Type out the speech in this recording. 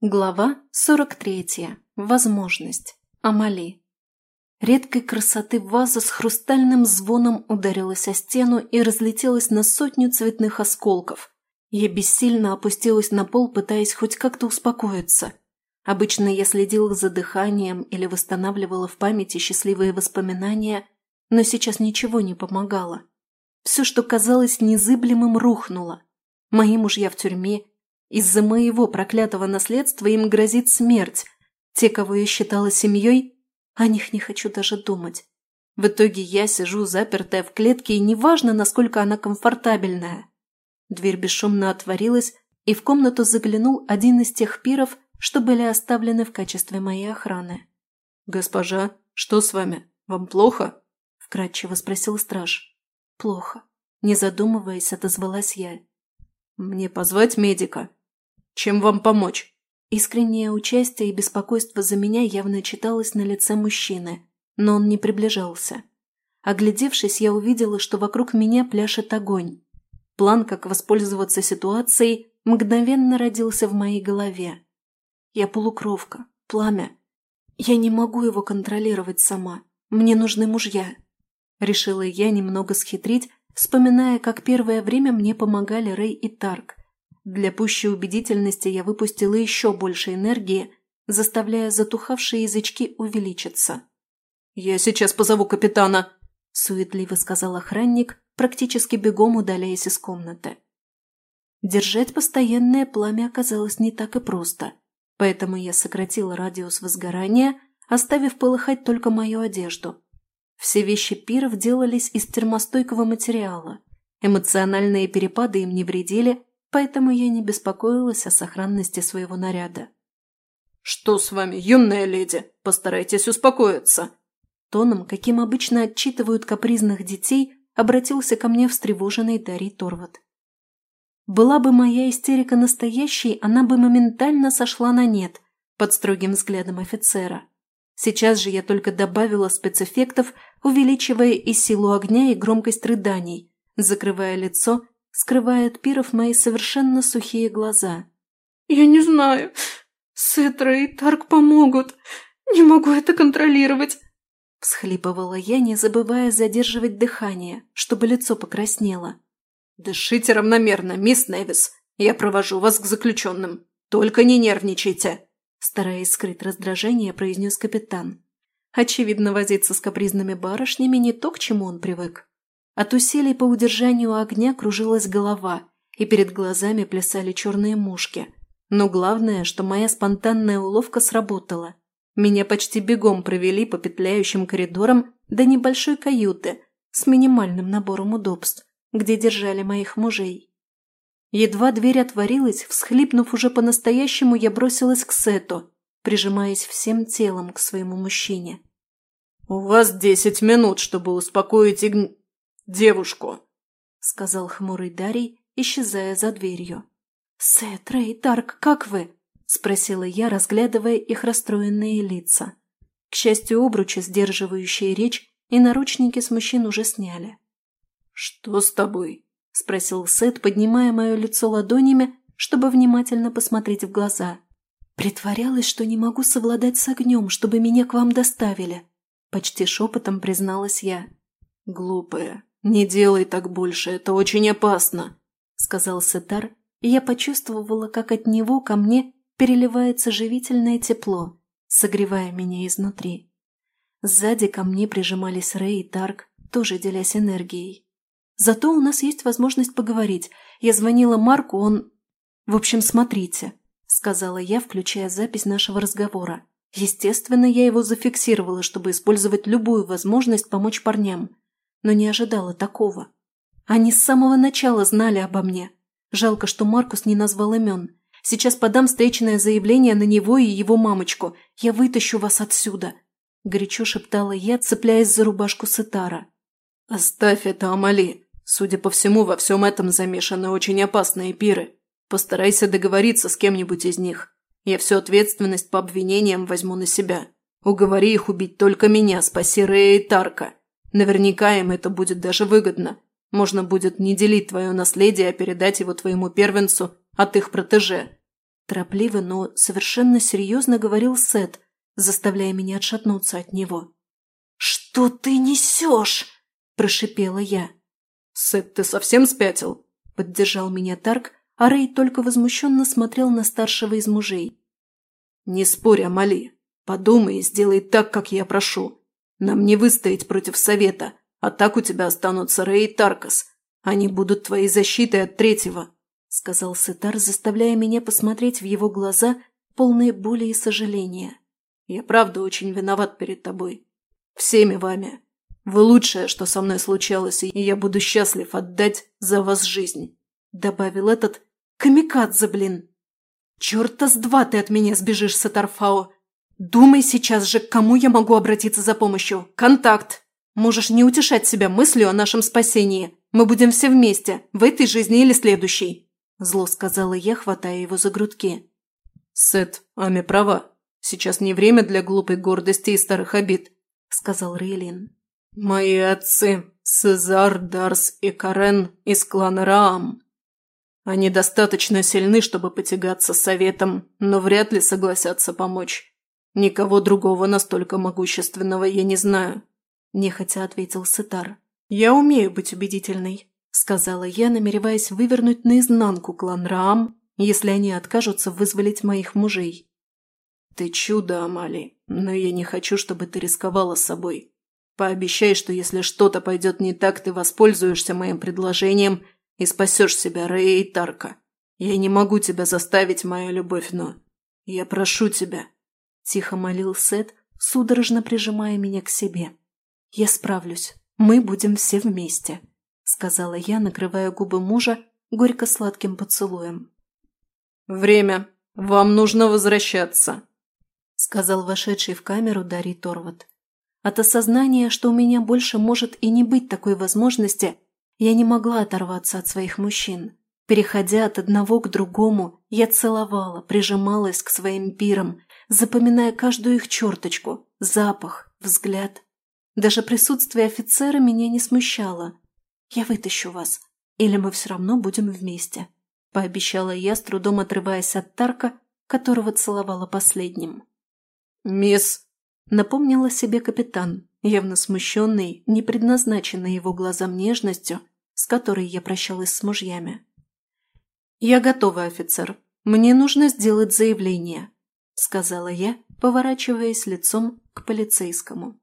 Глава 43. Возможность. Амали. Редкой красоты ваза с хрустальным звоном ударилась о стену и разлетелась на сотню цветных осколков. Я бессильно опустилась на пол, пытаясь хоть как-то успокоиться. Обычно я следила за дыханием или восстанавливала в памяти счастливые воспоминания, но сейчас ничего не помогало. Все, что казалось незыблемым, рухнуло. Мои мужья в тюрьме, из-за моего проклятого наследства им грозит смерть. Те, кого я считала семьей, о них не хочу даже думать. В итоге я сижу запертая в клетке, и неважно, насколько она комфортабельная. Дверь бесшумно отворилась, и в комнату заглянул один из тех пиров, что были оставлены в качестве моей охраны. «Госпожа, что с вами? Вам плохо?» – вкратчиво спросил страж. «Плохо». Не задумываясь, отозвалась я. «Мне позвать медика?» Чем вам помочь?» Искреннее участие и беспокойство за меня явно читалось на лице мужчины, но он не приближался. Оглядевшись, я увидела, что вокруг меня пляшет огонь. План, как воспользоваться ситуацией, мгновенно родился в моей голове. Я полукровка, пламя. Я не могу его контролировать сама. Мне нужны мужья. Решила я немного схитрить, вспоминая, как первое время мне помогали Рэй и Тарк. Для пущей убедительности я выпустила еще больше энергии, заставляя затухавшие язычки увеличиться. «Я сейчас позову капитана», – суетливо сказал охранник, практически бегом удаляясь из комнаты. Держать постоянное пламя оказалось не так и просто, поэтому я сократила радиус возгорания, оставив полыхать только мою одежду. Все вещи пиров делались из термостойкого материала. Эмоциональные перепады им не вредили, поэтому я не беспокоилась о сохранности своего наряда. «Что с вами, юная леди? Постарайтесь успокоиться!» Тоном, каким обычно отчитывают капризных детей, обратился ко мне встревоженный Дарий Торват. Была бы моя истерика настоящей, она бы моментально сошла на нет под строгим взглядом офицера. Сейчас же я только добавила спецэффектов, увеличивая и силу огня, и громкость рыданий, закрывая лицо скрывая от пиров мои совершенно сухие глаза. «Я не знаю. Сетра и Тарк помогут. Не могу это контролировать!» Всхлипывала я, не забывая задерживать дыхание, чтобы лицо покраснело. «Дышите равномерно, мисс Невис. Я провожу вас к заключенным. Только не нервничайте!» Стараясь скрыть раздражение, произнес капитан. Очевидно, возиться с капризными барышнями не то, к чему он привык. От усилий по удержанию огня кружилась голова, и перед глазами плясали черные мушки. Но главное, что моя спонтанная уловка сработала. Меня почти бегом провели по петляющим коридорам до небольшой каюты с минимальным набором удобств, где держали моих мужей. Едва дверь отворилась, всхлипнув уже по-настоящему, я бросилась к Сету, прижимаясь всем телом к своему мужчине. «У вас десять минут, чтобы успокоить игн девушку», — сказал хмурый Дарий, исчезая за дверью. «Сет, Рэй, Тарк, как вы?» — спросила я, разглядывая их расстроенные лица. К счастью, обручи, сдерживающие речь, и наручники с мужчин уже сняли. «Что с тобой?» — спросил Сет, поднимая мое лицо ладонями, чтобы внимательно посмотреть в глаза. Притворялась, что не могу совладать с огнем, чтобы меня к вам доставили. Почти шепотом призналась я. «Глупая, «Не делай так больше, это очень опасно», — сказал Сетар, и я почувствовала, как от него ко мне переливается живительное тепло, согревая меня изнутри. Сзади ко мне прижимались Рэй и Тарк, тоже делясь энергией. Зато у нас есть возможность поговорить. Я звонила Марку, он... В общем, смотрите, сказала я, включая запись нашего разговора. Естественно, я его зафиксировала, чтобы использовать любую возможность помочь парням но не ожидала такого. Они с самого начала знали обо мне. Жалко, что Маркус не назвал имен. Сейчас подам встречное заявление на него и его мамочку. Я вытащу вас отсюда!» Горячо шептала я, цепляясь за рубашку Сетара. «Оставь это, Амали. Судя по всему, во всем этом замешаны очень опасные пиры. Постарайся договориться с кем-нибудь из них. Я всю ответственность по обвинениям возьму на себя. Уговори их убить только меня, спаси Рея и Тарка. Наверняка им это будет даже выгодно. Можно будет не делить твое наследие, а передать его твоему первенцу от их протеже. Торопливо, но совершенно серьезно говорил Сет, заставляя меня отшатнуться от него. «Что ты несешь?» – прошипела я. «Сет, ты совсем спятил?» – поддержал меня Тарк, а Рэй только возмущенно смотрел на старшего из мужей. «Не спорь, Амали. Подумай и сделай так, как я прошу. Нам не выстоять против совета, а так у тебя останутся Рэй и Таркас. Они будут твоей защитой от третьего», – сказал Сетар, заставляя меня посмотреть в его глаза, полные боли и сожаления. «Я правда очень виноват перед тобой. Всеми вами. Вы лучшее, что со мной случалось, и я буду счастлив отдать за вас жизнь», – добавил этот, Камикадзе, блин! Черта с два ты от меня сбежишь, Сатарфао! Думай сейчас же, к кому я могу обратиться за помощью. Контакт! Можешь не утешать себя мыслью о нашем спасении. Мы будем все вместе, в этой жизни или следующей. Зло сказала я, хватая его за грудки. Сет, Ами права. Сейчас не время для глупой гордости и старых обид, сказал Рейлин. Мои отцы, Сезар, Дарс и Карен из клана Раам, они достаточно сильны, чтобы потягаться советом, но вряд ли согласятся помочь. Никого другого настолько могущественного я не знаю», – нехотя ответил Сетар. «Я умею быть убедительной», – сказала я, намереваясь вывернуть наизнанку клан Раам, если они откажутся вызволить моих мужей. «Ты чудо, Амали, но я не хочу, чтобы ты рисковала собой. Пообещай, что если что-то пойдет не так, ты воспользуешься моим предложением – и спасешь себя, Рэя и Тарка. Я не могу тебя заставить, моя любовь, но... Я прошу тебя!» Тихо молил Сет, судорожно прижимая меня к себе. «Я справлюсь. Мы будем все вместе», — сказала я, накрывая губы мужа горько-сладким поцелуем. «Время. Вам нужно возвращаться», — сказал вошедший в камеру Дарий Торват. От осознания, что у меня больше может и не быть такой возможности, я не могла оторваться от своих мужчин. Переходя от одного к другому, я целовала, прижималась к своим пирам, запоминая каждую их черточку, запах, взгляд. Даже присутствие офицера меня не смущало. «Я вытащу вас, или мы все равно будем вместе», – пообещала я, с трудом отрываясь от Тарка, которого целовала последним. «Мисс!» – напомнила себе капитан, явно смущенный, не предназначенный его глазам нежностью, с которой я прощалась с мужьями. «Я готова, офицер. Мне нужно сделать заявление», – сказала я, поворачиваясь лицом к полицейскому.